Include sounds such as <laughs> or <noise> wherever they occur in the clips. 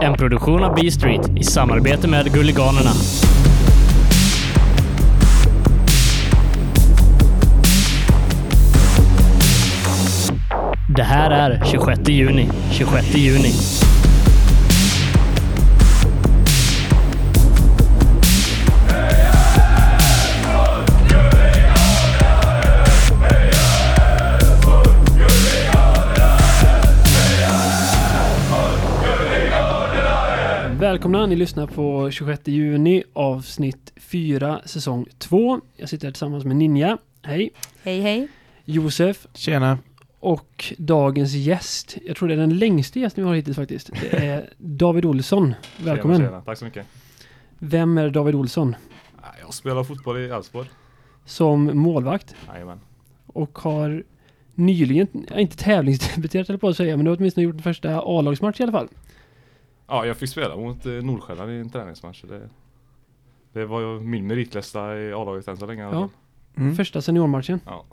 En produktion av B-Street i samarbete med Gulliganerna. Det här är 26 juni. 26 juni. Välkomna, ni lyssnar på 26 juni avsnitt 4 säsong 2. Jag sitter här tillsammans med Ninja. Hej. Hej hej. Josef. Tjena. Och dagens gäst. Jag tror det är den längsta gästen vi har hittills faktiskt. Det är David Olsson. Välkommen. Tjena, tjena. Tack så mycket. Vem är David Olsson? Jag spelar fotboll i Elfsborg. Som målvakt. Jajamän. Och har nyligen, inte tävlingsdebuterat eller på att säga, men du har åtminstone gjort en första A-lagsmatch i alla fall. Ja, jag fick spela mot eh, Nordsjälland i en träningsmatch. Det, det var ju min meritlista i A-laget än så länge Ja. Mm. Första seniormatchen. Ja.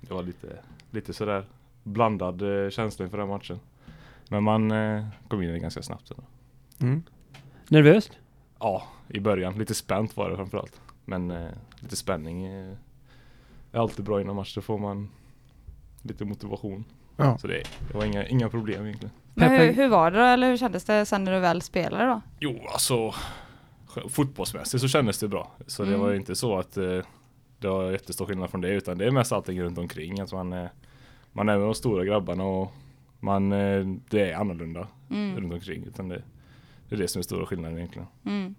Det var lite, lite sådär blandad eh, känsla inför den matchen. Men man eh, kom in i det ganska snabbt. Mm. Nervöst? Ja, i början. Lite spänt var det framförallt. Men eh, lite spänning eh, är alltid bra innan match. Då får man lite motivation. Ja. Så det, det var inga, inga problem egentligen. Men hur, hur var det då, eller hur kändes det sen när du väl spelade då? Jo, alltså fotbollsmässigt så kändes det bra. Så det Mm. var inte så att eh, det var jättestor skillnad från det utan det är mest allting runt omkring. Att man, eh, man är med de stora grabbarna och man, eh, det är annorlunda Mm. runt omkring. Utan det, det är det som är stora skillnaden egentligen. Mm.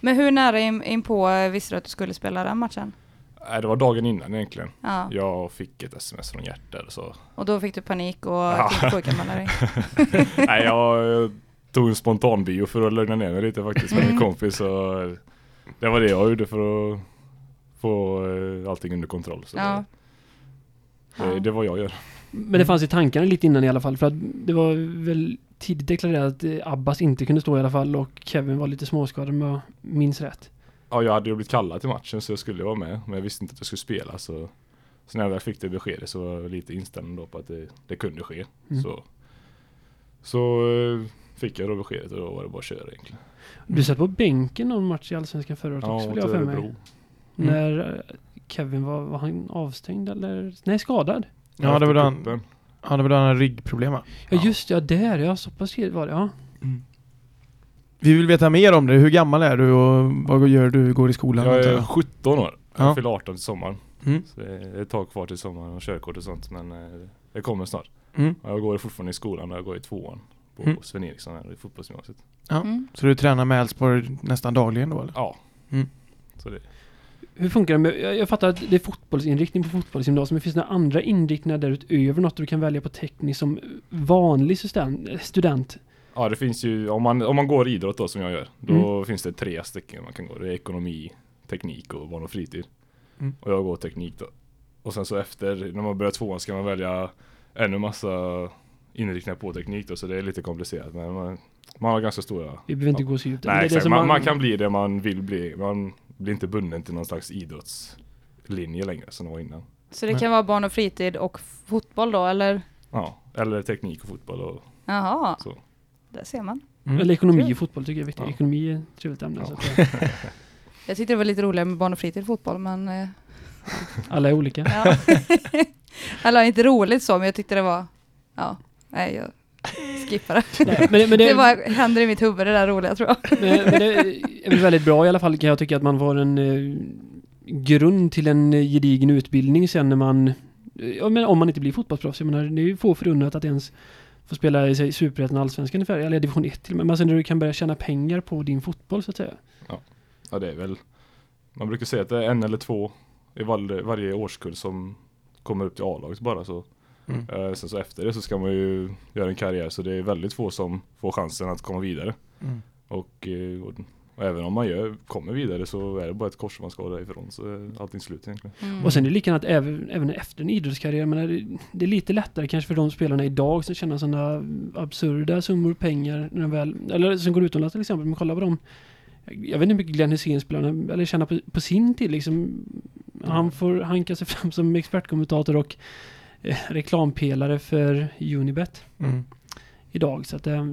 Men hur nära in, in på eh, visste du att du skulle spela den matchen? Nej, det var dagen innan egentligen. Ja. Jag fick ett sms från eller så. Och då fick du panik och Ja. tänkte sjukanmäla dig? <laughs> Nej, jag tog en spontan bio för att lugna ner mig lite faktiskt med min Mm. kompis. Och eh, det var det jag gjorde för att få eh, allting under kontroll. Så Ja. det, det, det var jag gör. Men det fanns i tankarna lite innan i alla fall. För att det var väl tidigt deklarerat att eh, Abbas inte kunde stå i alla fall. Och Kevin var lite småskadad om jag minns rätt. Ja, jag hade ju blivit kallad till matchen så jag skulle vara med. Men jag visste inte att jag skulle spela så, så när jag väl fick det beskedet så var jag lite inställd då på att det, det kunde ske. Mm. Så, så eh, fick jag då beskedet och då var det bara att köra egentligen. Du satt på bänken någon match i Allsvenskan förra året också Ja, vill mot jag för mig. Mm. När eh, Kevin var, var han avstängd eller? Nej, skadad. Ja, det var då han, hade ryggproblem va? Ja, Ja. just ja, där ja. Så pass var det, ja. Vi vill veta mer om det. Hur gammal är du och vad gör du? Går i skolan? Jag är jag? 17 år. Ja. Jag fyller 18 till sommaren. Mm. Så det är ett tag kvar till sommaren och körkort och sånt men eh, det kommer snart. Mm. Jag går fortfarande i skolan och jag går i tvåan på Mm. Sven Eriksson här i fotbollsgymnasiet. Ja. Mm. Så du tränar med Elfsborg nästan dagligen då eller? Ja. Mm. Så det, Hur funkar det med, jag, jag fattar att det är fotbollsinriktning på fotbollsgymnasiet, men finns det några andra inriktningar därutöver? Något du kan välja på tekniskt som vanlig student? student? Ja det finns ju, om man, om man går idrott då som jag gör, då Mm. finns det tre stycken man kan gå. Det är ekonomi, teknik och barn och fritid. Mm. Och jag går teknik då. Och sen så efter, när man börjar tvåan ska man välja ännu massa inriktningar på teknik då, så det är lite komplicerat. Men man, man har ganska stora Vi behöver inte gå så djupt. Nej Det är det exakt, som man, man kan bli det man vill bli. Man blir inte bunden till någon slags idrottslinje längre som det var innan. Så det Nej. kan vara barn och fritid och fotboll då, eller? Ja, eller teknik och fotboll och Jaha, så. Där ser man. Mm. Eller ekonomi och fotboll tycker jag är viktigt. Ja. Ekonomi är ett trevligt ämne. Ja. Så att, eh, <laughs> Jag tyckte det var lite roligare med barn och fritid fotboll, men... Eh, <laughs> alla är olika. ja. <laughs> Eller inte roligt så, men jag tyckte det var... Ja, nej, jag skippar det. Nej, men, men Det, det, var, händer i mitt huvud, det där roliga tror jag. men, men det är väl väldigt bra i alla fall kan jag tycka att man får en eh, grund till en eh, gedigen utbildning sen när man Ja, men om man inte blir fotbollsproffs. Jag menar, det är ju få förunnat att ens få spela i sig Superettan och Allsvenskan ungefär, eller division 1 till och med. Men sen när du kan börja tjäna pengar på din fotboll så att säga. Ja det är väl Man brukar säga att det är en eller två i varje, varje årskull som kommer upp till A-laget bara så Mm. eh, Sen så efter det så ska man ju göra en karriär så det är väldigt få som får chansen att komma vidare Mm. och, eh, och, och även om man gör, kommer vidare så är det bara ett kors man ska ha därifrån så är allting slut egentligen. Mm. Och sen är det likadant även, även efter en idrottskarriär. Men det, det är lite lättare kanske för de spelarna idag som tjänar sådana absurda summor pengar när de väl, eller som går utomlands till exempel. Men kolla på dem. Jag vet inte hur mycket Glenn Hysén spelar, eller tjänar på, på sin tid liksom. Han får hanka sig fram som expertkommentator och eh, reklampelare för Unibet Mm. idag. Så att eh,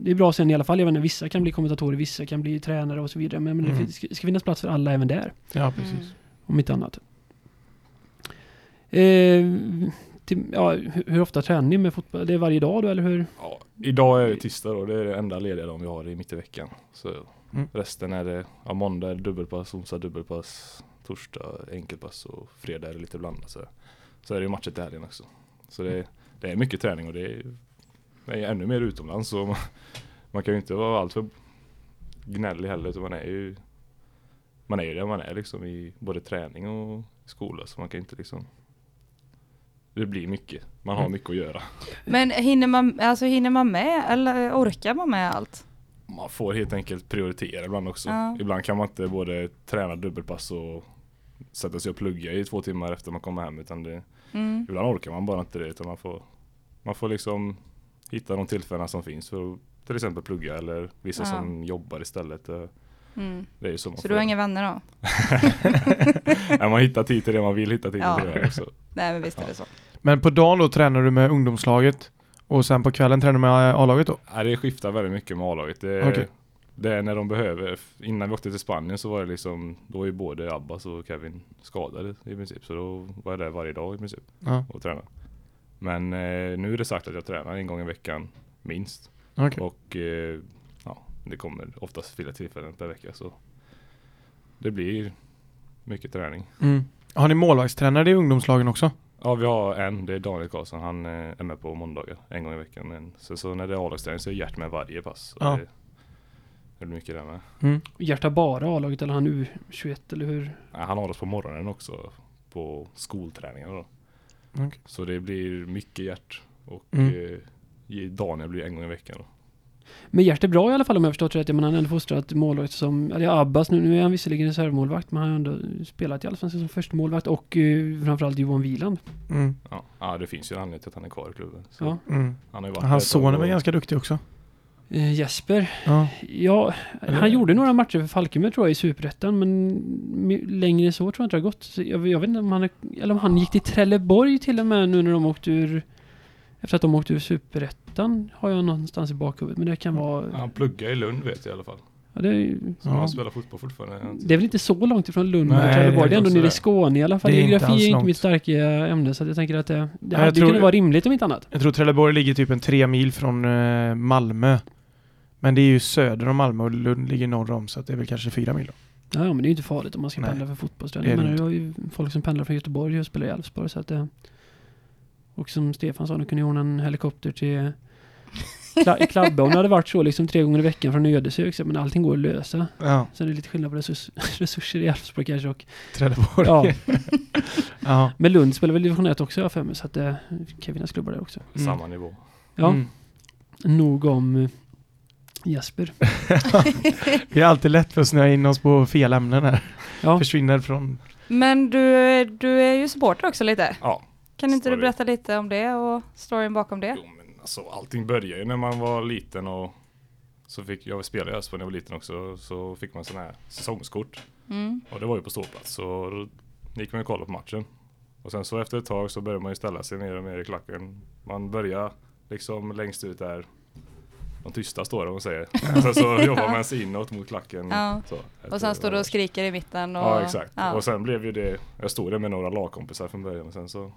det är bra sen i alla fall. Jag vet inte, vissa kan bli kommentatorer, vissa kan bli tränare och så vidare. Men, men det Mm. finns- ska, finnas plats för alla även där. Ja, precis. Mm. Om inte annat. Eh, till, ja, hur, hur ofta tränar ni med fotboll? Det är varje dag då, eller hur? Ja, idag är det tisdag då, det är det enda lediga dagen vi har i mitt i veckan. Så Mm. resten är det, ja, måndag är det dubbelpass, onsdag dubbelpass, torsdag enkelpass och fredag är det lite blandat. Så, så är det ju matcher till helgen också. Så det, det är mycket träning och det det är ännu mer utomlands så man, man kan ju inte vara alltför gnällig heller utan man är ju man är ju där man är liksom i både träning och skola så man kan inte liksom det blir mycket. Man har Mm. mycket att göra. Men hinner man, alltså, hinner man med eller orkar man med allt? man får helt enkelt prioritera ibland också. Ja. Ibland kan man inte både träna dubbelpass och sätta sig och plugga i två timmar efter man kommer hem utan det, Mm. ibland orkar man bara inte det utan man får, man får liksom hitta de tillfällena som finns för att till exempel plugga eller vissa Ja. som jobbar istället. Det, Mm. det är ju så man Så får du har inga vänner då? <laughs> Nej, man hittar tid till det man vill hitta tid Ja. till det också. <laughs> Nej men visst är Ja. det så. Men på dagen då tränar du med ungdomslaget och sen på kvällen tränar du med A-laget då? Nej, det skiftar väldigt mycket med A-laget. Det, det det är när de behöver. Innan vi åkte till Spanien så var det liksom, då var ju både Abbas och Kevin skadade i princip. Så då var jag där varje dag i princip Ja, och tränade. Men eh, nu är det sagt att jag tränar en gång i veckan minst. okej. Och eh, ja, det kommer oftast fyra tillfällen per vecka så det blir mycket träning. Mm. Har ni målvaktstränare i ungdomslagen också? Ja, vi har en, det är Daniel Karlsson. Han eh, är med på måndagar en gång i veckan. Men, så, så när det är A-lagsträning så är Gert med varje pass. Ja. Det, det blir mycket där med. Mm. Hjärta bara A-laget eller han U21 eller hur? Nej, han har oss på morgonen också på skolträningarna då. Okej. Så det blir mycket Gert och Mm. eh, Daniel blir en gång i veckan då. Men Gert är bra i alla fall om jag förstått rätt. Jag menar, han har ändå fostrat målvakt som, eller Abbas, nu, nu är han visserligen reservmålvakt, men han har ändå spelat i Allsvenskan som första målvakt och uh, framförallt Johan Wieland. Mm. Ja, det finns ju en anledning till att han är kvar i klubben. Så Ja. Mm. Han har ju varit Hans son är väl ganska duktig också? Eh, Jesper, Ja. ja, han gjorde några matcher för Falkenberg tror jag i Superettan, men längre än så tror jag inte det har gått. Jag, jag vet inte om han, eller om han gick till Trelleborg till och med nu när de åkte ur, efter att de åkte ur Superettan, har jag någonstans i bakhuvudet, men det kan vara, Han pluggar i Lund vet jag i alla fall. ja, det är, Så Ja. han spelar fotboll fortfarande. Det är väl inte så långt ifrån Lund och det Trelleborg. Det är ändå nere i det. Skåne i alla fall. Det är inte Geografi är inte mitt starka ämne så jag tänker att det, det hade tror- kunnat vara rimligt om inte annat. Jag tror Trelleborg ligger typ en tre mil från eh, Malmö. Men det är ju söder om Malmö och Lund ligger norr om så att det är väl kanske fyra mil då. Ja, men det är ju inte farligt om man ska Nej, pendla för fotbollsträning. Men det har ju folk som pendlar från Göteborg och spelar i Elfsborg så att det... Och som Stefan sa, nu kunde ordna en helikopter till Kla- Klabbe om det hade varit så liksom tre gånger i veckan från Ödeshög. så- Men allting går att lösa. Ja, Sen är det lite skillnad på resurs, <laughs> resurser i Elfsborg kanske och... Trelleborg. Ja. <laughs> ja. Men Lund spelar väl division 1 också jag för mig. Så att det... Kevinas klubbar där också. Mm. Samma nivå. Ja, Mm. nog om Jesper. <laughs> Det är alltid lätt för att snöa in oss på fel ämnen här. Ja. Försvinner från... Men du, du är ju supporter också lite. Ja. Kan inte du Story. berätta lite om det och storyn bakom det? Jo, men alltså, allting började ju när man var liten och så fick jag spela i Östra när jag var liten också. Så fick man sådana här säsongskort. Mm. Och det var ju på ståplats. Så då gick man och kollade på matchen. Och sen så efter ett tag så började man ju ställa sig mer och mer i klacken. Man börjar liksom längst ut där de tysta står om man säger. Och sen så <laughs> jobbar man sig inåt mot klacken. Ja. Så, Och sen står du och skriker i mitten och... Ja exakt. Ja. Och sen blev ju det, jag stod där med några lagkompisar från början och sen så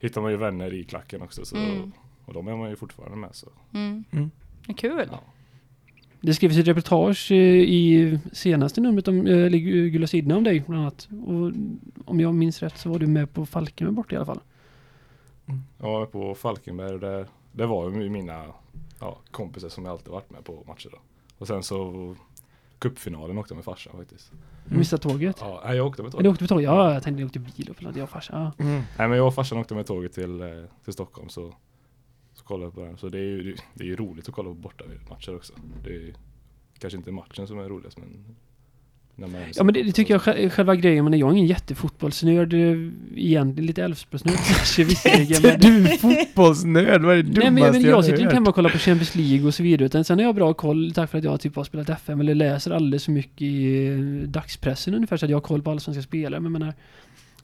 hittar man ju vänner i klacken också. Så, Mm. Och de är man ju fortfarande med så. Mm. Mm. Det är Kul. Ja. Det skrevs ett reportage eh, i senaste numret om, eh, eller Gula sidorna om dig bland annat. Och om jag minns rätt så var du med på Falkenberg borta i alla fall. Jag var på Falkenberg det, det var ju mina ja, kompisar som jag alltid varit med på matcher då. Och sen så cupfinalen åkte jag med farsan faktiskt. Mm. Missade tåget. Ja, nej, jag åkte med Men tåget. du åkte på tåget? Ja, jag tänkte ni åkte bil eller något. Jag och farsan. Ja. Mm. Nej men jag och farsan åkte med tåget till, eh, till Stockholm så, så kollade jag på den. Så det är ju det är ju roligt att kolla på borta matcher också. Det är ju kanske inte matchen som är roligast men Ja men det, det tycker jag sj- själva grejen, men jag är ingen jättefotbollsnörd eh, egentligen, lite Elfsborgsnörd <laughs> kanske visserligen. Är <laughs> men- du fotbollsnörd? Vad är det Nej men jag, dummaste men jag sitter har inte hemma och kollar på Champions League och så vidare. Utan sen har jag bra koll tack för att jag typ har spelat FM eller läser alldeles för mycket i eh, dagspressen ungefär så att jag har koll på allsvenska spelare. Men jag menar,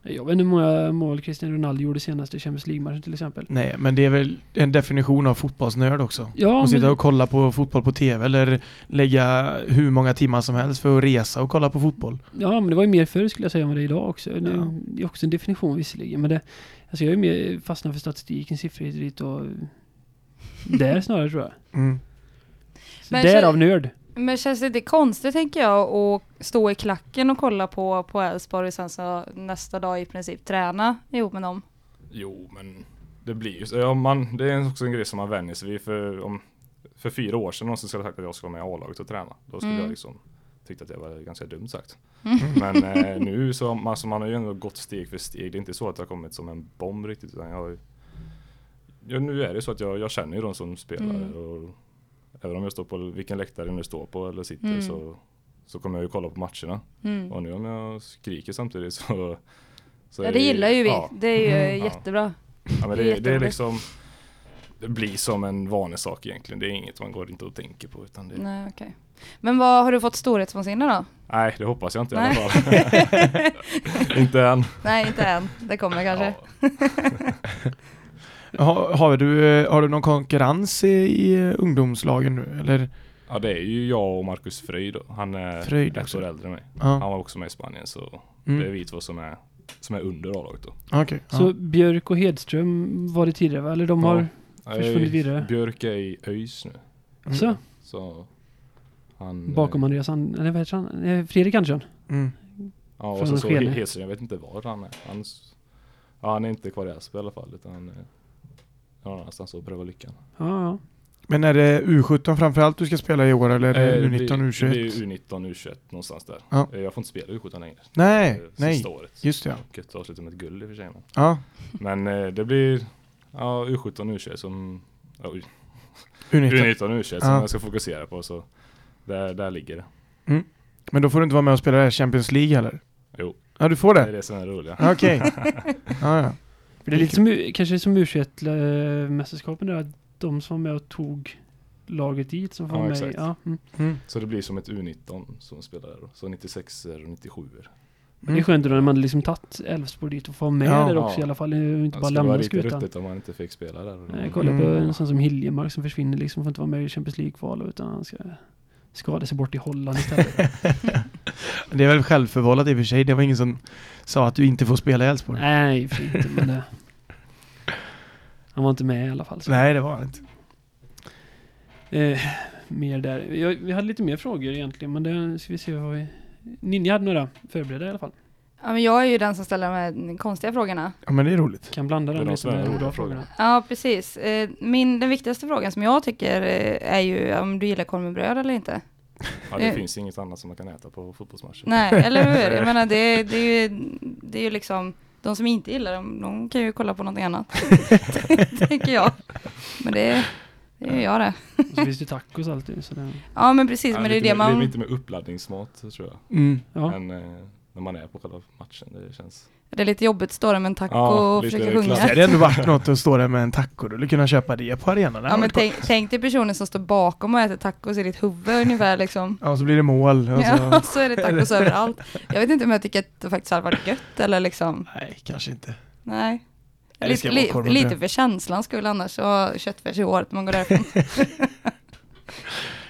Jag vet inte hur många mål Cristiano Ronaldo gjorde senaste Champions League-matchen till exempel. Nej, men det är väl en definition av fotbollsnörd också. Ja, och sitta men, och kolla på fotboll på TV eller lägga hur många timmar som helst för att resa och kolla på fotboll. ja, men det var ju mer förr skulle jag säga än vad det är idag också. Det, Ja. det är också en definition visserligen, men det, alltså jag är mer fastnad för statistiken, siffror hit och dit och <laughs> där snarare tror jag. Mm. Så Men Därav så- nörd. Men känns det inte konstigt tänker jag att stå i klacken och kolla på på Elfsborg och sen så nästa dag i princip träna ihop med dem? Jo, men det blir ju så. Ja, man, det är också en grej som man vänjer sig vid. För, om, för fyra år sedan någonsin skulle jag sagt att jag skulle vara med i A-laget och träna. Då skulle Mm. jag liksom tyckt att det var ganska dumt sagt. Mm. <laughs> Men eh, nu så alltså, man har ju ändå gått steg för steg. Det är inte så att det har kommit som en bomb riktigt. Utan jag har ja, nu är det så att jag, jag känner ju de som spelar. Mm. Och, även om jag står på vilken läktare jag nu står på eller sitter Mm. så, så kommer jag ju kolla på matcherna. Mm. Och nu om jag skriker samtidigt så, så Ja det gillar ju vi. Ja, Det är ju Mm. Ja. jättebra. Ja, men Det är det, är liksom Det blir som en vanesak egentligen. Det är inget man går inte och tänker på utan det, nej. Nej, okej. Men vad har du fått storhetsvansinne då? det hoppas jag inte i Nej. alla fall. <laughs> inte än. Nej, inte än. Det kommer kanske. Ja. <laughs> Har, har, du, eh, har du någon konkurrens i, i eh, ungdomslagen nu? Eller? ja det är ju jag och Marcus Fröjd. Han är Fröjd ett år äldre än mig. Han Ja. var också med i Spanien så det är Mm. vi två som är, som är under A-laget då. Okej. Så Ja. Björk och Hedström var det tidigare va? Eller de har... Försvunnit Eh, vidare. Björk är i ÖIS nu. Mm. Så, Så han, bakom Andreas An- eller vad heter han? Fredrik Andersson? Mm. Ja från och så, så Skene. Hedström, jag vet inte var han är. Han, ja, han är inte kvar i Elfsborg i alla fall utan han är någon annanstans och prövar lyckan. Ja, ja. Men är det U17 framförallt du ska spela i år eller är det Eh, U19, det, U21? Det är U19, U21 någonstans där. Ja. Eh, Jag får inte spela U17 längre. Nej, Eh, nej. Sista året. Just det, ja. Och ett avsluta med ett guld i och för sig. Men, Ja, men eh, det blir ja, U17, U21 som ja, U- U19. U19, U21 som Ja. jag ska fokusera på. Så där, där ligger det. Men då får du inte vara med och spela det här Champions League heller? Jo, Ja, du får det är det? det som är roligt. Okej. <laughs> ja, ja. För det är lite som, U- kanske som U21-mästerskapen där, att de som var med och tog laget dit som får Ja, vara med. exakt. Ja, mm. Mm. Så det blir som ett U19 som spelar där då. Så 96 och 97 Men det är skönt då när man liksom tagit Elfsborg dit och får vara med Ja. där också Ja. i alla fall. Inte Det bara skulle vara lämna lite skutan. ruttigt om man inte fick spela där. Nej, kolla på Mm. en sån som Hiljemark som försvinner liksom. Får inte vara med i Champions League-kval utan han ska skada sig bort i Holland istället. <laughs> Det är väl självförvållat i och för sig. Det var ingen som sa att du inte får spela i Elfsborg. Nej, inte men det... Han var inte med i alla fall. Så. Nej, det var han inte. Eh, mer där. Jag, vi hade lite mer frågor egentligen, men det ska vi se vad vi... Ninja hade några förberedda i alla fall. Ja, men jag är ju den som ställer de konstiga frågorna. Ja, men det är roligt. Kan blanda den de lite som är med de roliga frågorna. Ja, precis. Eh, Min, den viktigaste frågan som jag tycker eh, är ju om du gillar korv med bröd eller inte. Ja, det Eh. finns inget annat som man kan äta på fotbollsmatcher. Nej, eller hur? Jag <laughs> menar, det, det, är ju, det är ju liksom, de som inte gillar dem, de kan ju kolla på någonting annat. <laughs> Tänker jag. Men det, det är ju jag det. Och så finns det tacos alltid. Så det, Ja, men precis, Ja, men det är ju det mer- Det är man... lite med uppladdningsmåt tror jag. Mm. ja. Än eh, när man är på själva matchen. Det känns... Det är lite jobbigt att stå där med en taco Ja, och försöka sjunga. Det hade ändå varit något att stå där med en taco. Du skulle kunna köpa det på arenan. Det Ja, hade men tänk, tänk dig personen som står bakom och äter tacos i ditt huvud ungefär liksom. Ja, så blir det mål. Och så... Ja, <laughs> så är det tacos överallt. Jag vet inte om jag tycker att det faktiskt hade varit gött eller liksom, Nej, kanske inte. nej. det Lite, li, lite för känslans skull annars, och köttfärs i håret när man går därifrån. <laughs>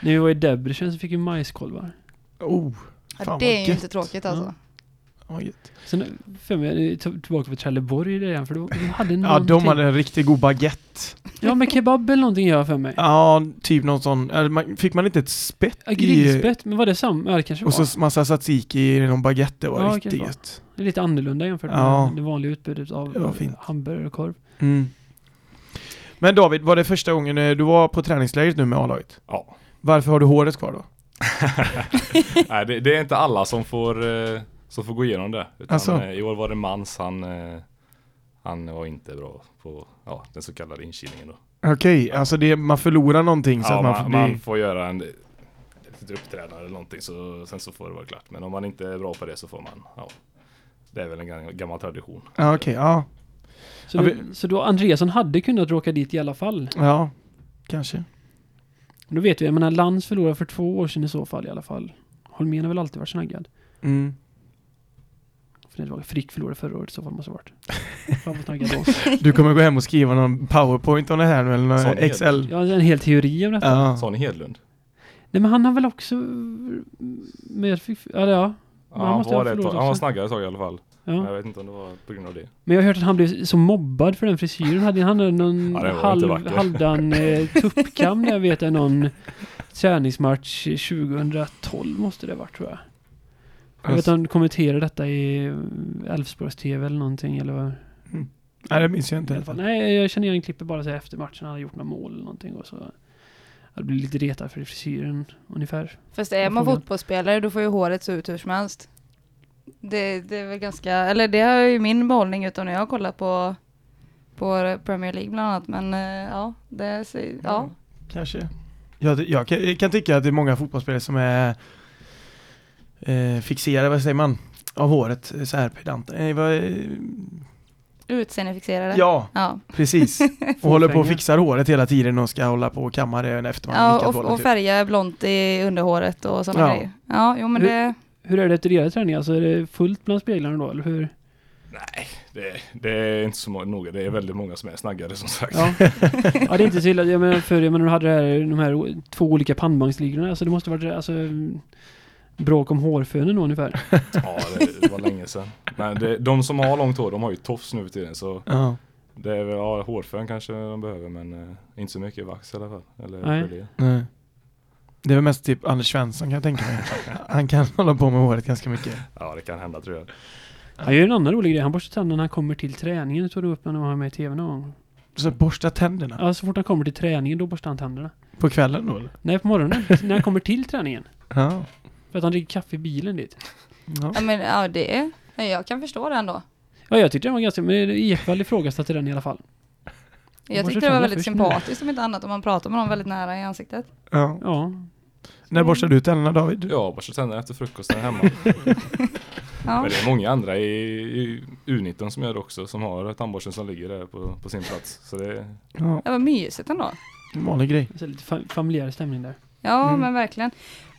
När vi var i Debrecen så fick vi majskolvar. Oh, Ja, Fan, det vad är ju inte tråkigt alltså. Gött. Sen för mig, tillbaka till Trelleborg igen, för då, de hade Ja, någonting. de hade en riktigt god baguette. Ja, men kebab eller någonting gör jag för mig. Ja, typ någon sån. Fick man inte ett spett Ja, i... grillspett, men var det samma? Ja, det kanske Och var. så massa tzatziki i någon baguette. Det var Ja, riktigt bra. gött. Det är lite annorlunda jämfört Ja. med det vanliga utbudet av var hamburgare och korv. Mm. Men David, var det första gången eh, du var på träningslägret nu med A-laget? Ja. Varför har du håret kvar då? <laughs> Nej, det, det är inte alla som får, eh, som får gå igenom det. Utan, Alltså? eh, I år var det Mans, han, eh, han var inte bra på ja, den så kallade inkilningen då. Okej, alltså det, man förlorar någonting så Ja, att man, man, får bli... man får göra en litet uppträdande eller någonting så sen så får det vara klart. Men om man inte är bra på det så får man, ja. Det är väl en gam- gammal tradition. Ja, okej, ja. Så, Ja, vi- så då Andreasson hade kunnat råka dit i alla fall. Ja, kanske. Då vet vi, jag menar Lands förlorade för två år sedan i så fall i alla fall. Holmén har väl alltid varit snaggad. Mm. För det var Frick förlorade förra året så fall måste det varit. <laughs> Du kommer gå hem och skriva någon powerpoint om det här nu eller någon Excel. Ja, det är en hel teori om detta. Ja. Sonny Hedlund. Nej men han har väl också mer fick, ja, ja. Ja, han han, måste var ha det han var snaggare ett tag i alla fall. Men ja. Jag vet inte om det var på grund av det. Men jag har hört att han blev så mobbad för den frisyren. Hade han någon <laughs> Ja, halv, halvdan eh, <laughs> tuppkam där vet jag någon träningsmatch 2012 måste det ha varit tror jag. Jag vet att han kommenterade detta i eh, Elfsborgs TV eller någonting eller vad. Nej, det minns jag inte I alla fall. Nej, jag känner igen klippet bara så här efter matchen. Han hade gjort några mål eller någonting och så. Jag blev lite retad för frisyren ungefär. Fast är man fotbollsspelare då får ju håret se ut hur som helst. Det, det är väl ganska, eller det har ju min behållning utan när jag har kollat på, på Premier League bland annat. Men eh, ja, det ser, ja. Kanske. Jag, jag, kan, jag kan tycka att det är många fotbollsspelare som är eh, fixerade, vad säger man, av håret. Så här pedanta. Eh, vad, eh, Utseendefixerade. ja, Ja, precis. <laughs> Och håller på och fixar håret hela tiden och ska hålla på och kamma det efter man ja och, och färga blont i underhåret och sådana Ja. grejer. Ja, jo men Hur- det, Hur är det efter deras träning? Alltså är det fullt bland speglarna då eller hur? Nej, det, det är inte så noga. Det är väldigt många som är snaggare som sagt. Ja, ja det är inte så illa. Jag menar för jag menar, du hade det här, de här två olika pannbandsligorna. Alltså det måste varit alltså, bråk om hårfönen ungefär. <laughs> Ja, det, det var länge sedan. Men det, de som har långt hår, de har ju tofs nu tiden. Så Ja, det är väl, ja, hårfön kanske de behöver, men eh, inte så mycket vax i alla fall. Eller nej. Det är väl mest typ Anders Svensson kan jag tänka mig. <laughs> Han kan hålla på med håret ganska mycket. Ja, det kan hända tror jag. Han gör en annan rolig grej. Han borstar tänderna när han kommer till träningen. Det tog du upp när han var med i tv någon gång. Så borsta tänderna. Ja, så fort han kommer till träningen då borstar han tänderna. På kvällen då eller? Nej, på morgonen. <laughs> när han kommer till träningen. Ja. För att han dricker kaffe i bilen dit. ja. ja men ja det jag kan förstå det ändå. Ja, jag tyckte den var ganska... Men Ekvall ifrågasatte den i alla fall. Jag tyckte det var väldigt sympatiskt om inte annat om man pratar med någon väldigt nära i ansiktet. ja. Ja. När borstar du tänderna David? Ja, borsta tänderna efter frukosten hemma. <laughs> Ja. Men det är många andra i, i U19 som gör det också, som har tandborsten som ligger där på, på sin plats. Så det, Ja, Det var mysigt ändå. en vanlig grej. Så lite fa- familjär stämning där. Ja, Mm. men verkligen.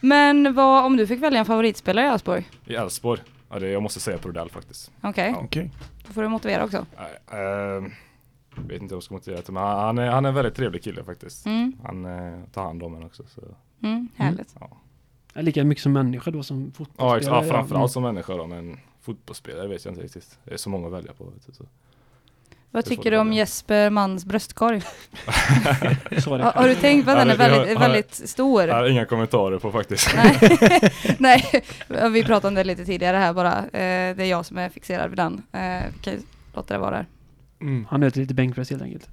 Men vad, om du fick välja en favoritspelare i Elfsborg? I Elfsborg, ja, det, jag måste säga Prodell faktiskt. Okej, Ja. Okej. då får du motivera också. Ehm, jag vet inte om jag ska motivera det, men han är, han är en väldigt trevlig kille faktiskt. Mm, Han eh, tar hand om en också. Så. mm, härligt. Ja, Lika mycket som människa då som Ja, fotbollsspelare. ja, framförallt som människa då, men fotbollsspelare vet jag inte riktigt. Det är så många att välja på. Vet du, så. Vad tycker du om. Jesper Mans bröstkorg? <laughs> Har, har du tänkt på att Ja, den är väldigt, har- väldigt stor? Jag har inga kommentarer på faktiskt. Nej. <laughs> Nej, vi pratade om det lite tidigare här bara. Eh, det är jag som är fixerad vid den. Eh, kan låta det vara där. Mm. Han nöter lite bänkpress helt enkelt.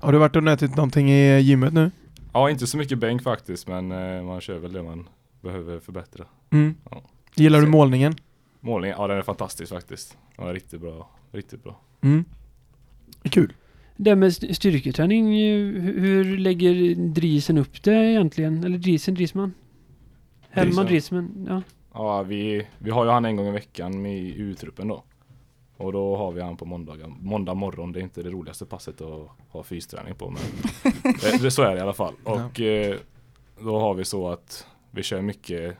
Har du varit och nötit någonting i gymmet nu? Ja, inte så mycket bänk faktiskt, men eh, man kör väl det man behöver förbättra. Mm. Ja. Gillar du Så- målningen? Målningen, ja den är fantastisk faktiskt. Den är riktigt bra. Riktigt bra. Mm. Kul. Det med st- styrketräning, hur, hur lägger Driesen upp det egentligen? Eller Driesen, Driesman? Hellman, Driesman, ja. Ja, vi, vi har ju han en gång i veckan med i U-truppen då. Och då har vi han på måndagar. Måndag morgon, det är inte det roligaste passet att ha fysträning på men <laughs> det, det, så är det i alla fall. Ja. Och eh, då har vi så att vi kör mycket,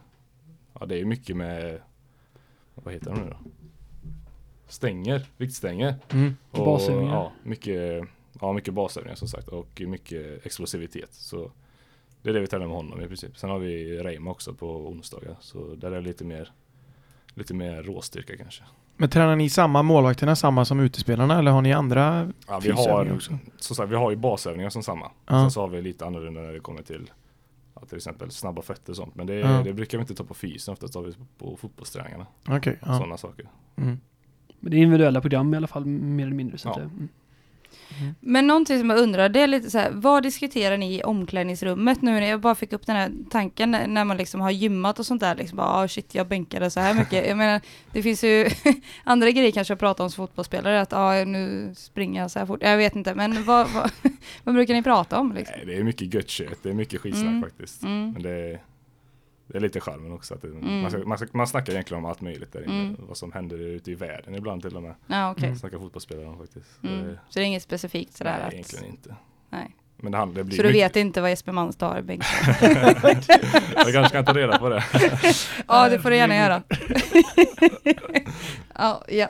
ja det är mycket med, vad heter de nu då? Stänger, viktstänger. Mm. Och, Basövningar. Ja, mycket, ja, mycket basövningar som sagt och mycket explosivitet. Så det är det vi tränar med honom i princip. Sen har vi Reima också på onsdagar. Så där är det lite mer, lite mer råstyrka kanske. Men tränar ni samma målvakterna, samma som utespelarna eller har ni andra? Ja, vi har, också. som sagt, vi har ju basövningar som samma. Ja. Sen så har vi lite annorlunda när det kommer till ja, till exempel snabba fötter och sånt. Men det, Ja. det brukar vi inte ta på fysen, oftast tar vi på fotbollsträningarna. Okej, ja. Sådana saker. Mm. Men det är individuella program i alla fall, mer eller mindre. Så Ja. att, det- mm. Men någonting som jag undrar, det är lite så här, vad diskuterar ni i omklädningsrummet nu när jag bara fick upp den här tanken när- man liksom har gymmat och sånt där, liksom bara, ah, shit jag bänkade så här mycket. <laughs> Jag menar, det finns ju <laughs> andra grejer kanske att prata om som fotbollsspelare, att ah, nu springer jag så här fort, jag vet inte, men <laughs> vad, vad, vad brukar ni prata om liksom? Nej, det är mycket gött det är mycket skitsnack Mm. faktiskt. Mm. Men det är, det är lite charmen också. Att det, Mm. man, ska, man, ska, man snackar egentligen om allt möjligt där inne. Mm. Vad som händer ute i världen ibland till och med. Ja, okej. Snackar fotbollsspelare om faktiskt. Så Mm. det- Så det är inget specifikt sådär Nej, att, egentligen inte. nej. Men det, handlar, det blir Så du mycket- vet inte vad Jesper Manstad har i bänken? Jag kanske kan ta reda på det. <laughs> Ja, det får du gärna göra. <laughs> ja, ja.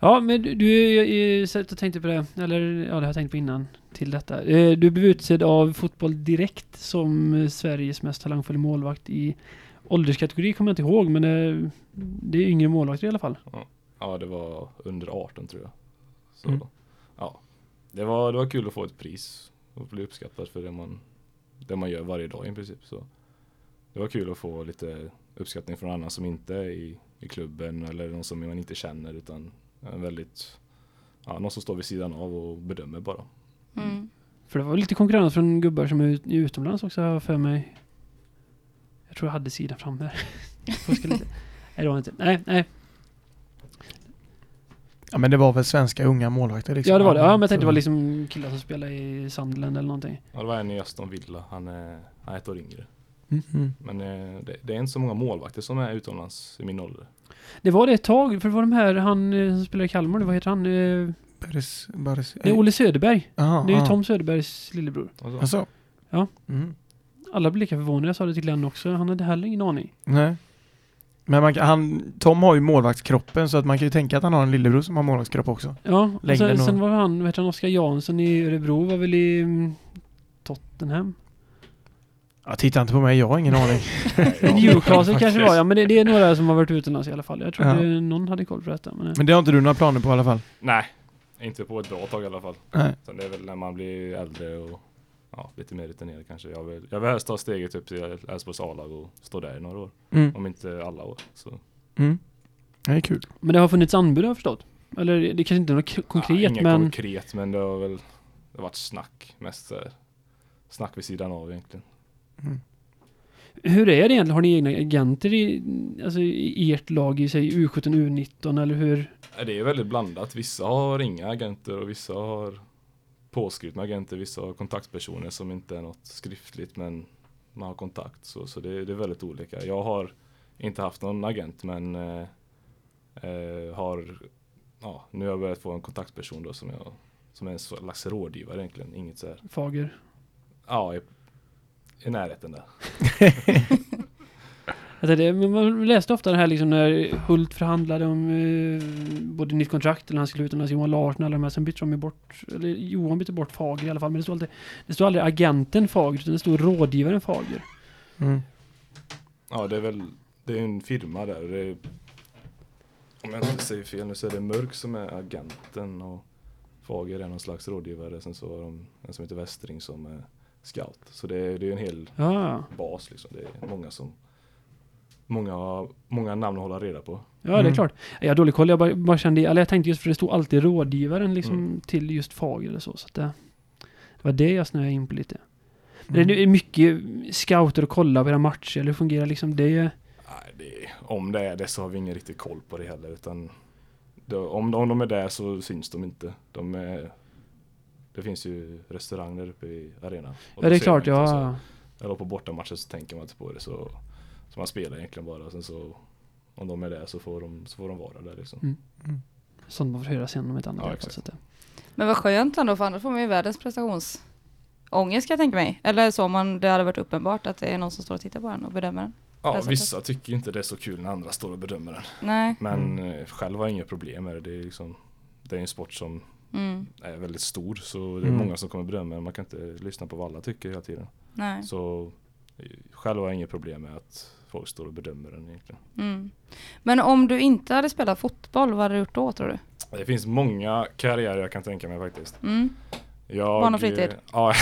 Ja, men du, du jag, jag och tänkte på det, eller ja, det har jag tänkt på innan till detta. Eh, Du blev utsedd av Fotboll Direkt som eh, Sveriges mest talangfulla målvakt i ålderskategori kommer jag inte ihåg, men eh, det är yngre målvakter i alla fall. Ja, det var under 18 tror jag. Så, Mm. ja. Det var, det var kul att få ett pris och bli uppskattad för det man, det man gör varje dag i princip. Så det var kul att få lite uppskattning från andra som inte är i, i klubben eller någon som man inte känner utan en väldigt, ja, någon som står vid sidan av och bedömer bara. Mm. För det var lite konkurrens från gubbar som är ut- är utomlands också för mig. Jag tror jag hade sidan framme. <laughs> Lite. Nej, det var inte. Nej, nej. Ja men det var väl svenska unga målvakter liksom. Ja, det var det. Ja, men jag tänkte det var liksom killar som spelar i Sunderland eller någonting. Ja, det var en i Aston Villa, han är, han är ett år yngre. Mm, mm. Men eh, det, det är inte så många målvakter som är utomlands i min ålder. Det var det ett tag, för det var de här, han eh, som spelar i Kalmar, vad heter han? Baris, Baris, Det är Olle Söderberg. Aha, Det är ju aha. Tom Söderbergs lillebror. Alltså? Ja. Mm. Alla blev lika förvånade. Jag sa det till Glenn också. Han hade heller ingen aning. Nej. Men man, kan- han, Tom har ju målvaktskroppen så att man kan ju tänka att han har en lillebror som har målvaktskropp också. Ja, och Längden sen, och- sen var han, vad heter han, Oskar Jansson i Örebro var väl i mm, Tottenham? Ja, titta inte på mig, jag har ingen aning. <laughs> Newcastle <laughs> kanske var, ja men det, det är några som har varit utomlands i alla fall. Jag tror Ja. någon hade koll på detta. Men, Men det har inte du några planer på i alla fall? Nej, inte på ett bra tag i alla fall. Nej. Sen det är väl när man blir äldre och ja, lite mer rutinerad kanske. Jag vill, jag vill helst ta steget upp till Elfsborgs A-lag och stå där i några år. Mm. Om inte alla år. Så. Mm. Det är kul. men det har funnits anbud har jag förstått. Eller det kanske inte är något konkret ja, inget men... konkret men det har väl det har varit snack mest Snack vid sidan av egentligen. Mm. Hur är det egentligen? Har ni egna agenter i, alltså, i ert lag i sig U17, U19 eller hur? Det är väldigt blandat. Vissa har inga agenter och vissa har påskrivna agenter. Vissa har kontaktpersoner som inte är något skriftligt men man har kontakt. Så, så det, det är väldigt olika. Jag har inte haft någon agent men eh, eh, har ja, nu har jag börjat få en kontaktperson då som jag som är en slags rådgivare egentligen. Inget så här, Fager? ja i, i närheten där. <laughs> <laughs> Tänkte, men man läste ofta det här liksom när Hult förhandlade om eh, både nytt kontrakt eller han skulle utomlands, Johan Larsson alla de här, sen bytte de ju bort, eller Johan bytte bort Fager i alla fall, men det stod alltid, det stod aldrig agenten Fager, utan det stod rådgivaren Fager. Mm. Ja det är väl det är en firma där. Det är, om jag inte säger fel nu så är det Mörk som är agenten och Fager är någon slags rådgivare. Sen så har de en som heter Westring som är scout. Så det är, det är en hel Ja, bas liksom. Det är många som Många, många namn att hålla reda på. ja det är Mm. klart. Jag har dålig koll, jag bara, bara kände, eller jag tänkte just för det stod alltid rådgivaren liksom Mm. till just Fager eller så, så att det, det var det jag snöade in på lite. Men Mm. det är mycket scouter och kolla på era matcher, eller hur fungerar liksom det? Nej, det, om det är det så har vi ingen riktig koll på det heller. Utan det, om, om de är där så syns de inte. De är, det finns ju restauranger uppe i arenan. Ja det är klart, man inte, så- ja. Eller på bortamatcher så tänker man inte på det så, så man spelar egentligen bara sen så om de är där så får de, så får de vara där liksom. Mm. Sånt man får höra sen om ett annat Ja, fall, exakt. så det- Men vad skönt ändå, för annars får man ju världens prestationsångest kan jag tänka mig. Eller så om man, det hade varit uppenbart att det är någon som står och tittar på den och bedömer den. Ja, sättet. vissa tycker inte det är så kul när andra står och bedömer den. Nej. Men eh, själv har jag inga problem med det. Det är, liksom, det är en sport som Mm. är väldigt stor så det är Mm. många som kommer bedöma den. Man kan inte lyssna på vad alla tycker hela tiden. Nej. Så själv har jag inget problem med att folk står och bedömer den egentligen. Mm. Men om du inte hade spelat fotboll, vad hade du gjort då tror du? Det finns många karriärer jag kan tänka mig faktiskt. Mm. Jag, Barn och fritid? Ja.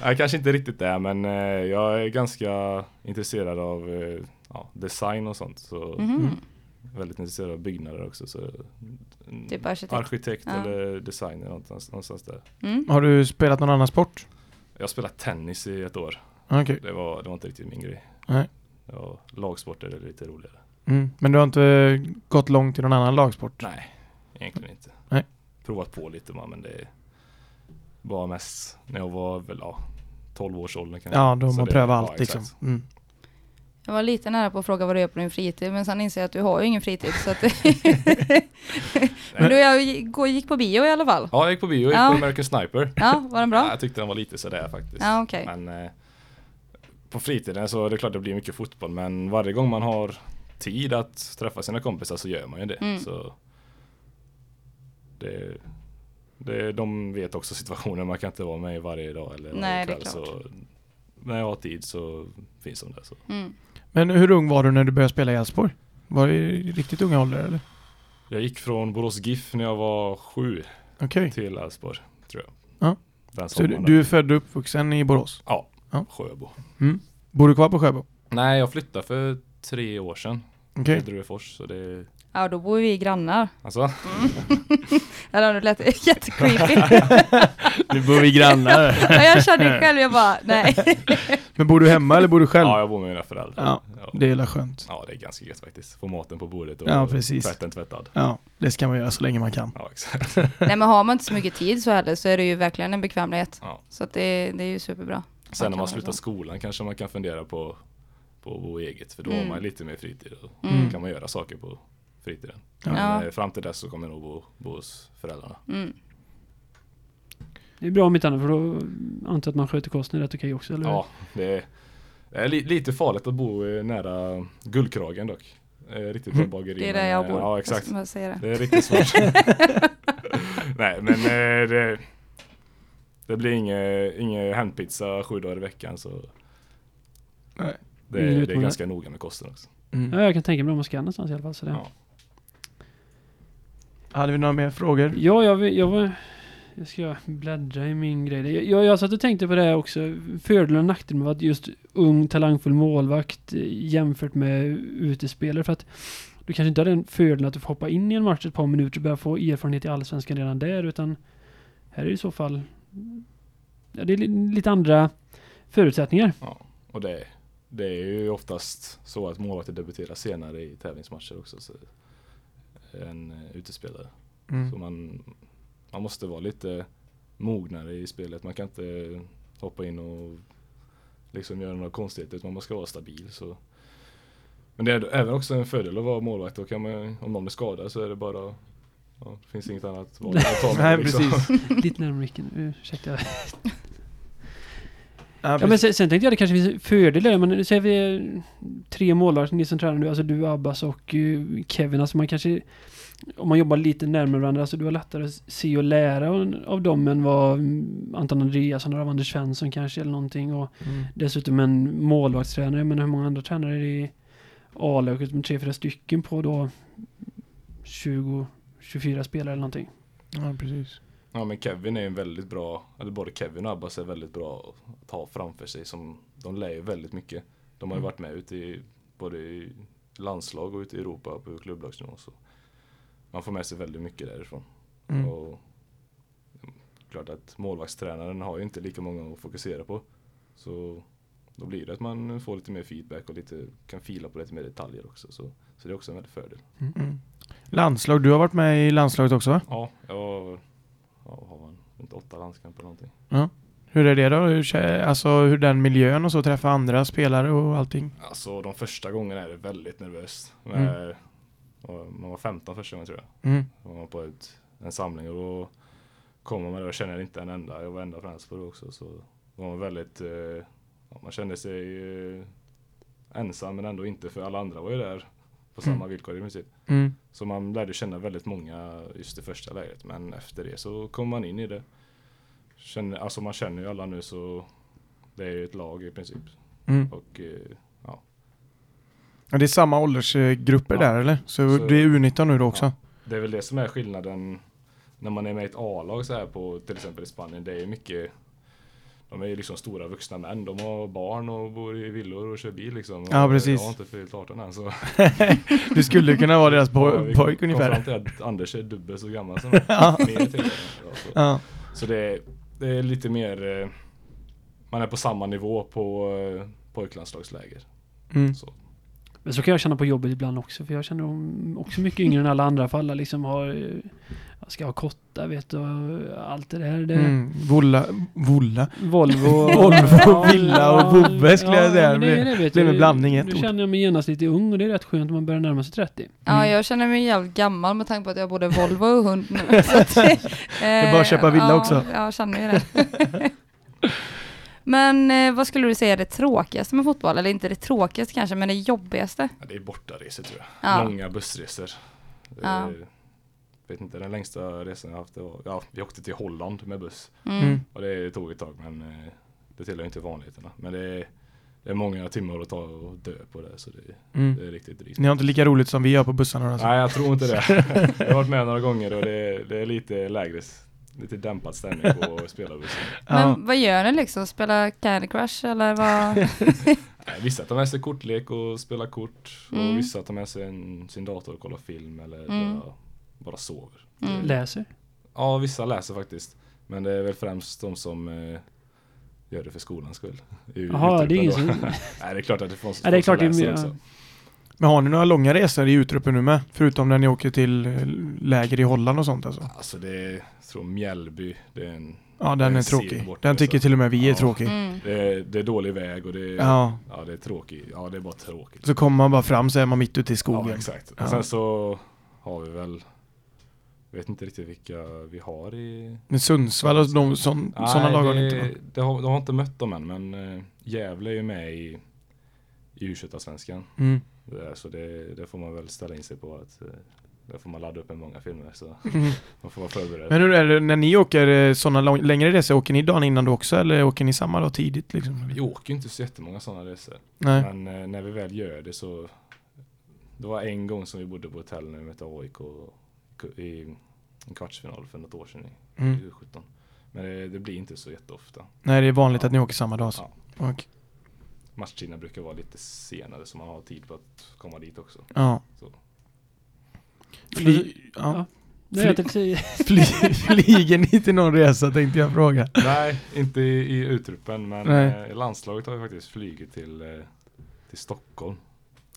<laughs> jag kanske inte riktigt det men eh, jag är ganska intresserad av eh, ja, design och sånt. Så Mhm. väldigt intresserad av byggnader också. Så, mm, Typ arkitekt. arkitekt Ja. eller designer någonstans, någonstans där. Mm. Har du spelat någon annan sport? Jag spelat tennis i ett år. Okej. Det var, det var inte riktigt min grej. Nej. Det var, lagsport är lite roligare. Mm. Men du har inte gått långt i någon annan lagsport? Nej, egentligen inte. Nej. Provat på lite man, men det var mest när jag var väl ja, 12 års ålder kanske. Ja, då har man prövat ja, allt liksom. Mm. Jag var lite nära på att fråga vad du gör på din fritid, men sen inser jag att du har ju ingen fritid. Så att <laughs> <laughs> men du, jag gick- på bio i alla fall. Ja, jag gick på bio, jag gick Ja. på American Sniper. Ja, var den Ja, bra? jag tyckte den var lite sådär faktiskt. Ja, okej. Men eh, på fritiden så är det klart det blir mycket fotboll men varje gång man har tid att träffa sina kompisar så gör man ju det. Mm. Så det, det, de vet också situationen, man kan inte vara med varje dag eller varje Nej, kväll. Så när jag har tid så finns de där. Så. Mm. Men hur ung var du när du började spela i Elfsborg? Var det i riktigt unga ålder eller? Jag gick från Borås GIF när jag var sju Okej. till Elfsborg tror jag. Ja. Den Så du, du är född och uppvuxen i Borås? Ja, Ja. Sjöbo. Bor du kvar på Sjöbo? Nej, jag flyttade för tre år sedan Okej. till Druvefors så det Ja, då bor vi grannar. Alltså, <laughs> Eller det lät <laughs> jättecreepy. Nu bor vi grannar. ja, jag kände själv, jag bara, nej. <laughs> Men bor du hemma eller bor du själv? ja jag bor med mina föräldrar. Ja, ja. Det är skönt. Ja, det är ganska gött faktiskt. Få maten på bordet och Ja, precis. tvätten tvättad. Ja, det ska man göra så länge man kan. Ja, exakt. nej, men har man inte så mycket tid så heller så är det ju verkligen en bekvämlighet. Ja. Så att det, det är ju superbra. Sen när man slutar skolan kanske man kan fundera på, på att bo eget. För då Mm. har man lite mer fritid och Mm. kan man göra saker på fritiden. Men Ja. eh, fram till dess så kommer jag nog bo, bo hos föräldrarna. Mm. Det är bra om inte annat för då antar jag att man sköter kosten rätt okej också, eller hur? Ja, det är, det är li, lite farligt att bo eh, nära Guldkragen dock. Riktigt bra bageri. Det är men, där jag eh, bor. Ja, exakt. Jag ska säga det. Det är riktigt svårt. <laughs> Nej, men det, det blir inget inge handpizza sju dagar i veckan så Nej. det, Ingen det är ganska noga med kosten också. Mm. Ja, jag kan tänka mig om man ska någonstans i alla fall. Så det. Ja. Hade vi några mer frågor? Ja, jag, jag var... Jag ska bläddra i min grej. Jag, jag, jag satt och tänkte på det här också. Fördelen och nackdelen med att just ung, talangfull målvakt eh, jämfört med utespelare. För att du kanske inte har den fördelen att du får hoppa in i en match ett par minuter och börja få erfarenhet i allsvenskan redan där. Utan här är det i så fall... Ja, det är li- lite andra förutsättningar. Och det, det är ju oftast så att målvakter debuterar senare i tävlingsmatcher också. Så, än eh, utespelare. Så Mm. man, man måste vara lite mognare i spelet. Man kan inte hoppa in och liksom göra några konstigheter utan man måste vara stabil. Så. Men det är även också en fördel att vara målvakt. Då kan man, om någon är skadad så är det bara Ja, det finns inget annat val att ta <laughs> med, Nej, liksom. precis. Lite närmare micken. Ursäkta. <laughs> Ja, Ja, men sen, sen tänkte jag det kanske finns fördelar. Men nu säger vi eh, tre målvakter, ni som tränar nu, alltså du, Abbas och eh, Kevin. Alltså man kanske, om man jobbar lite närmare varandra, alltså du har lättare att se och lära av, dem än vad mm, Anton Andreasson av Anders Svensson kanske eller någonting. Och Mm. dessutom en målvaktstränare, men hur många andra tränare är det i A-laget? Med tre, fyra stycken på då 20, 24 spelare eller någonting. Ja, precis. Ja men Kevin är en väldigt bra, eller både Kevin och Abbas är väldigt bra att ha framför sig. Som, de lär ju väldigt mycket. De har ju Mm. varit med ute i både i landslag och ute i Europa på klubblagsnivå. Så man får med sig väldigt mycket därifrån. Mm. Och klart att målvaktstränaren har ju inte lika många att fokusera på. Så då blir det att man får lite mer feedback och lite, kan fila på lite mer detaljer också. Så, så det är också en väldigt fördel. Mm. Landslag, du har varit med i landslaget också va? Ja, jag har, ja, man inte åtta landskamper eller någonting. Hur är det då? Hur, alltså hur den miljön och så, träffa andra spelare och allting? Alltså de första gångerna är det väldigt nervöst. Och Man var 15 första gången tror jag. Mm. Jag var på ett, en samling och då kommer man där och känner inte en enda. Jag var enda från Elfsborg också. Så var man väldigt, eh, ja, man kände sig eh, ensam men ändå inte för alla andra var ju där på samma Mm. villkor i princip. Mm. Så man lärde känna väldigt många just det första läget. Men efter det så kom man in i det. Känner, alltså man känner ju alla nu så det är ju ett lag i princip. Mm. Och eh, Ja, det är samma åldersgrupper Ja. där eller? Så, Så- det är U19 nu då också? Ja. Det är väl det som är skillnaden när man är med i ett A-lag så här på till exempel i Spanien. Det är mycket de är ju liksom stora vuxna män. De har barn och bor i villor och kör bil liksom. Ja, precis. Jag har inte fyllt 18 än så. <laughs> Du skulle kunna vara deras Ja, bo- vi pojk kom ungefär. fram till att Anders är dubbelt så gammal som <laughs> Ja. mer till. Ja, så. Ja. Så det är, det är lite mer eh, Man är på samma nivå på eh, pojklandslagsläger. Mm. Så. Men så kan jag känna på jobbet ibland också, för jag känner också mycket yngre än alla andra, för alla liksom har eh, ska ha kotta vet du och allt det där. Det, Mm. Volla, volla. Volvo. <laughs> Volvo, villa och vovve skulle jag säga. Det, är det vet du. en blandning ett Nu känner jag mig genast lite ung och det är rätt skönt om man börjar närma sig 30. Ja, Mm. jag känner mig jävligt gammal med tanke på att jag har både Volvo och hund nu. <laughs> Att, det är bara att köpa villa ja, också. Ja, jag känner ju det. <laughs> Men eh, vad skulle du säga är det tråkigaste med fotboll? Eller inte det tråkigaste kanske, men det jobbigaste? Ja, det är bortaresor tror jag. Ja. Långa bussresor. Det Ja. Vet inte, den längsta resan jag haft var, ja, vi åkte till Holland med buss. Mm. Mm. Och det tog ett tag men eh, det tillhör inte vanligheterna. Men det är, det är många timmar att ta och dö på det så det, Mm. det är riktigt drygt. Ni har inte lika roligt som vi har på bussarna alltså. Nej jag tror inte det. <laughs> jag har varit med några gånger och det är, det är lite lägre, lite dämpad stämning på spelarbussen. Ja. Men vad gör ni liksom? Spela Candy Crush eller vad? Nej, vissa tar med sig kortlek och spelar kort Mm. och vissa tar med sig en, sin dator och kollar film eller Mm. Bara, sover. Mm. Läser. Ja, vissa läser faktiskt. Men det är väl främst de som eh, gör det för skolans skull. Jaha, det är ingen som... Nej, det är klart att det får Ja, det är klart det är läser mer- också. Men har ni några långa resor i Utruppen nu med? Förutom när ni åker till eh, läger i Holland och sånt alltså? Alltså det är, jag tror Mjällby, det är en Ja, den En är tråkig. Den alltså. tycker till och med vi är Ja. tråkig. Mm. det är, det är dålig väg och det är, ja. Ja. det är tråkigt. Ja, det är bara tråkigt. Så kommer man bara fram så är man mitt ute i Ja, skogen. exakt. Ja. Och sen så har vi väl, jag vet inte riktigt vilka vi har i... Men Sundsvall och de, sån, sådana lag har ni inte va? det, har, de har inte mött dem än, men eh, Gävle är ju med i, i u svenskan Mm. Det är, så det, det får man väl ställa in sig på att eh, där får man ladda upp en många filmer så Mm. <laughs> man får vara förberedd. Men hur är det när ni åker sådana längre resor? Åker ni dagen innan då också eller åker ni samma dag tidigt liksom? vi åker inte så jättemånga sådana resor. Nej. Men eh, när vi väl gör det så Det var en gång som vi bodde på hotell när vi mötte AIK ku- i en kvartsfinal för något år sedan i, Mm. i U17. Men det, det blir inte så jätteofta. Nej, det är vanligt att ni åker samma dag. Så. Ja. Okej. Matchtiderna brukar vara lite senare så man har tid på att komma dit också. Ja. Så. Fly, ja. Ja. Tänkte säga... <laughs> Fly, flyger ni till någon resa tänkte jag fråga. Nej, inte i, i utruppen men Nej. eh, landslaget har ju faktiskt flugit till, eh, till Stockholm.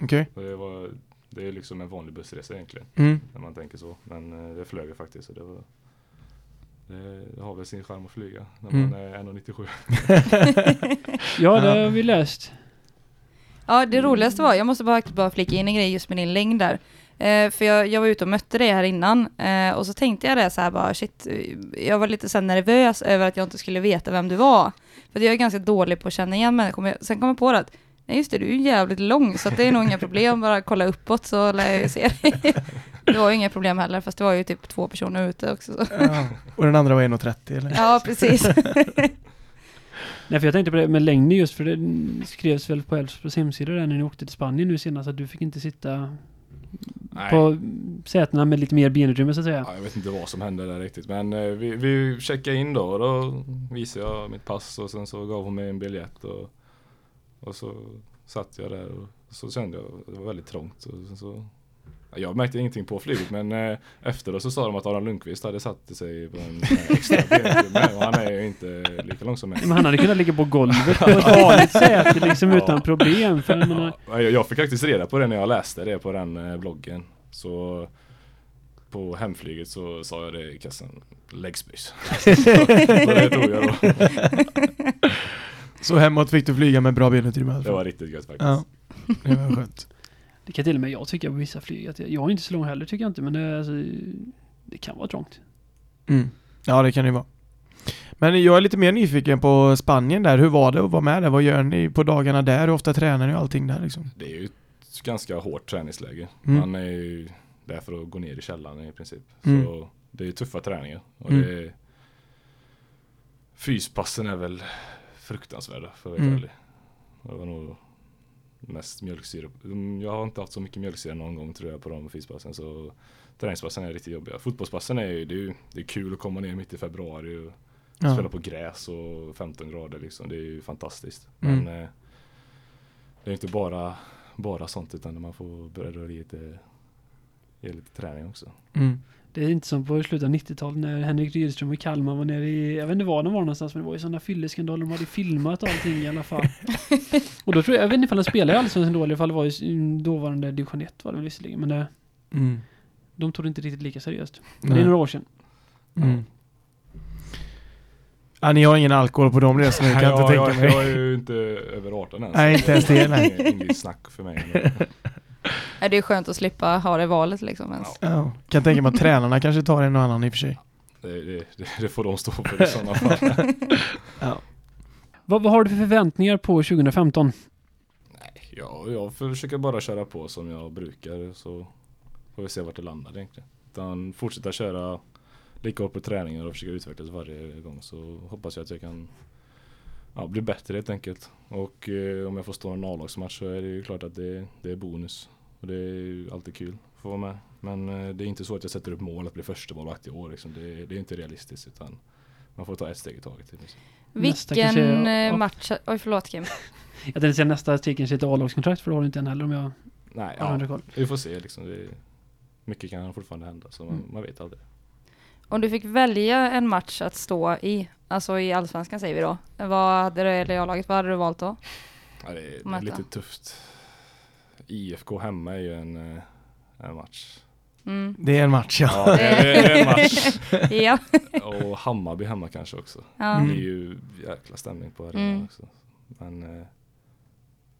Okej. Och det, var, det är liksom en vanlig bussresa egentligen. Mm. När man tänker så. Men eh, det flög jag faktiskt. Så det, var, det, det har väl sin charm att flyga när Mm. man är 1,97. <laughs> Ja, det har vi läst. Ja, det roligaste var, jag måste bara, bara flika in en grej just med din längd där. Eh, för jag, jag var ute och mötte dig här innan eh, och så tänkte jag det så här bara shit, eh, jag var lite så nervös över att jag inte skulle veta vem du var. För jag är ganska dålig på att känna igen människor, men sen kom jag på det att nej just det, du är ju jävligt lång så att det är nog inga problem, bara kolla uppåt så lär jag se dig. <laughs> Det var ju inga problem heller, fast det var ju typ två personer ute också. Så. Ja. Och den andra var 1,30 eller? Ja, precis. <laughs> Nej, för jag tänkte på det med längden just, för det skrevs väl på Elfsborgs hemsida där när ni åkte till Spanien nu senast, att du fick inte sitta Nej. på sätena med lite mer benutrymme så att säga. Ja, jag vet inte vad som hände där riktigt. Men eh, vi, vi checkade in då och då visade jag mitt pass och sen så gav hon mig en biljett. Och, och så satt jag där och så kände jag det var väldigt trångt. Och så, ja, jag märkte ingenting på flyget men eh, efteråt så sa de att Adam Lundqvist hade satt sig på en eh, extra <laughs> och han är ju inte lika lång som mig. Men han hade kunnat ligga på golvet på ett <laughs> vanligt säte liksom Ja. utan problem. För Ja, jag, jag fick faktiskt reda på det när jag läste det på den eh, bloggen. Så på hemflyget så sa jag det i kassan, läggspys. så <laughs> det tog jag då. Så hemåt fick du flyga med bra benutrymme Det var riktigt gött faktiskt. Ja, det var skönt. det kan till och med jag tycka på vissa flyg. Att jag, jag är inte så lång heller tycker jag inte, men det, alltså, det kan vara trångt. Mm. Ja, det kan det ju vara. Men jag är lite mer nyfiken på Spanien där. Hur var det att vara med där? Vad gör ni på dagarna där? Hur ofta tränar ni och allting där liksom? Det är ju ett ganska hårt träningsläge. Mm. Man är ju där för att gå ner i källaren i princip. Mm. Så det är tuffa träningar. Och Mm. det är, fyspassen är väl fruktansvärda för att vara Mm. ärlig. Det var nog mest mjölksyra. Mm, Jag har inte haft så mycket mjölksyra någon gång tror jag på de fyspassen. Så träningspassen är riktigt jobbiga. Fotbollspassen är ju, det är, ju, det är kul att komma ner mitt i februari och Ja. spela på gräs och 15 grader liksom. Det är ju fantastiskt. Mm. Men eh, det är inte bara, bara sånt utan man får börja i lite, ge lite träning också. Mm. Det är inte som på slutet av 90-talet när Henrik Rydström och Kalmar var nere i, jag vet inte var de var någonstans, men det var ju sådana fylleskandaler, de hade filmat allting i alla fall. <laughs> och då tror jag, jag vet inte ifall de spelade i Allsvenskan då, eller ifall det var i dåvarande division 1 var det väl visserligen, men det, Mm. de tog det inte riktigt lika seriöst. Men Nej. det är några år sedan. Mm. Ja, ni har ingen alkohol på de resorna, kan jag inte tänka mig. jag är ju inte över 18 än. Nej, inte ens det, nej. Inget snack för mig. <laughs> <laughs> Ja, det är skönt att slippa ha det valet liksom ens. Ja, kan tänka mig att tränarna kanske tar en och annan i och för sig. Det, det, det, får de stå för i sådana fall. <laughs> Ja. Vad, vad har du för förväntningar på 2015? Ja, jag försöker bara köra på som jag brukar så får vi se vart det landar egentligen. Utan fortsätta köra lika hårt på träningar och försöka utvecklas varje gång så hoppas jag att jag kan ja, bli bättre helt enkelt. Och eh, om jag får stå en A-lagsmatch så är det ju klart att det, det är bonus. Och det är ju alltid kul att få vara med. Men eh, det är inte så att jag sätter upp mål att bli första målvakt i år. Liksom. Det, det är inte realistiskt utan man får ta ett steg i taget. Liksom. Nästa Vilken kanske- eh, match, oj förlåt Kim. <laughs> Jag tänkte säga nästa steg kanske ett A-lagskontrakt för det har du inte än heller om jag Nej, har ja, koll. vi får se liksom. Det, mycket kan fortfarande hända så man, Mm. man vet aldrig. Om du fick välja en match att stå i, alltså i Allsvenskan säger vi då. Vad hade du, eller A-laget, vad hade du valt då? Ja, det, är, det är lite tufft. IFK hemma är ju en, eh, en match. Mm. Det är en match ja. Ja, det är, det är en match. <laughs> ja. Och Hammarby hemma kanske också. ja. Mm. Det är ju jäkla stämning på arenan Mm. också. Men eh,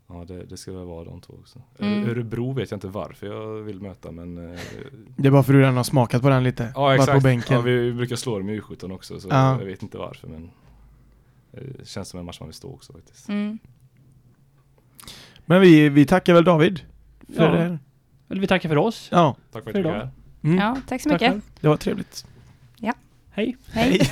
ja, det, det ska väl vara de två också. Mm. Örebro vet jag inte varför jag vill möta men eh, Det är bara för att du redan har smakat på den lite. Ja exakt. på bänken. Ja, vi brukar slå dem i U17 också så Ja. jag vet inte varför men det känns som en match man vill stå också faktiskt. Mm. Men vi, vi tackar väl David. För Ja. det. Eller vi tackar för oss. Ja, Tack för att För idag. här. mm. ja, tack så Tack mycket. själv. det var trevligt. Hej. Hej. <laughs>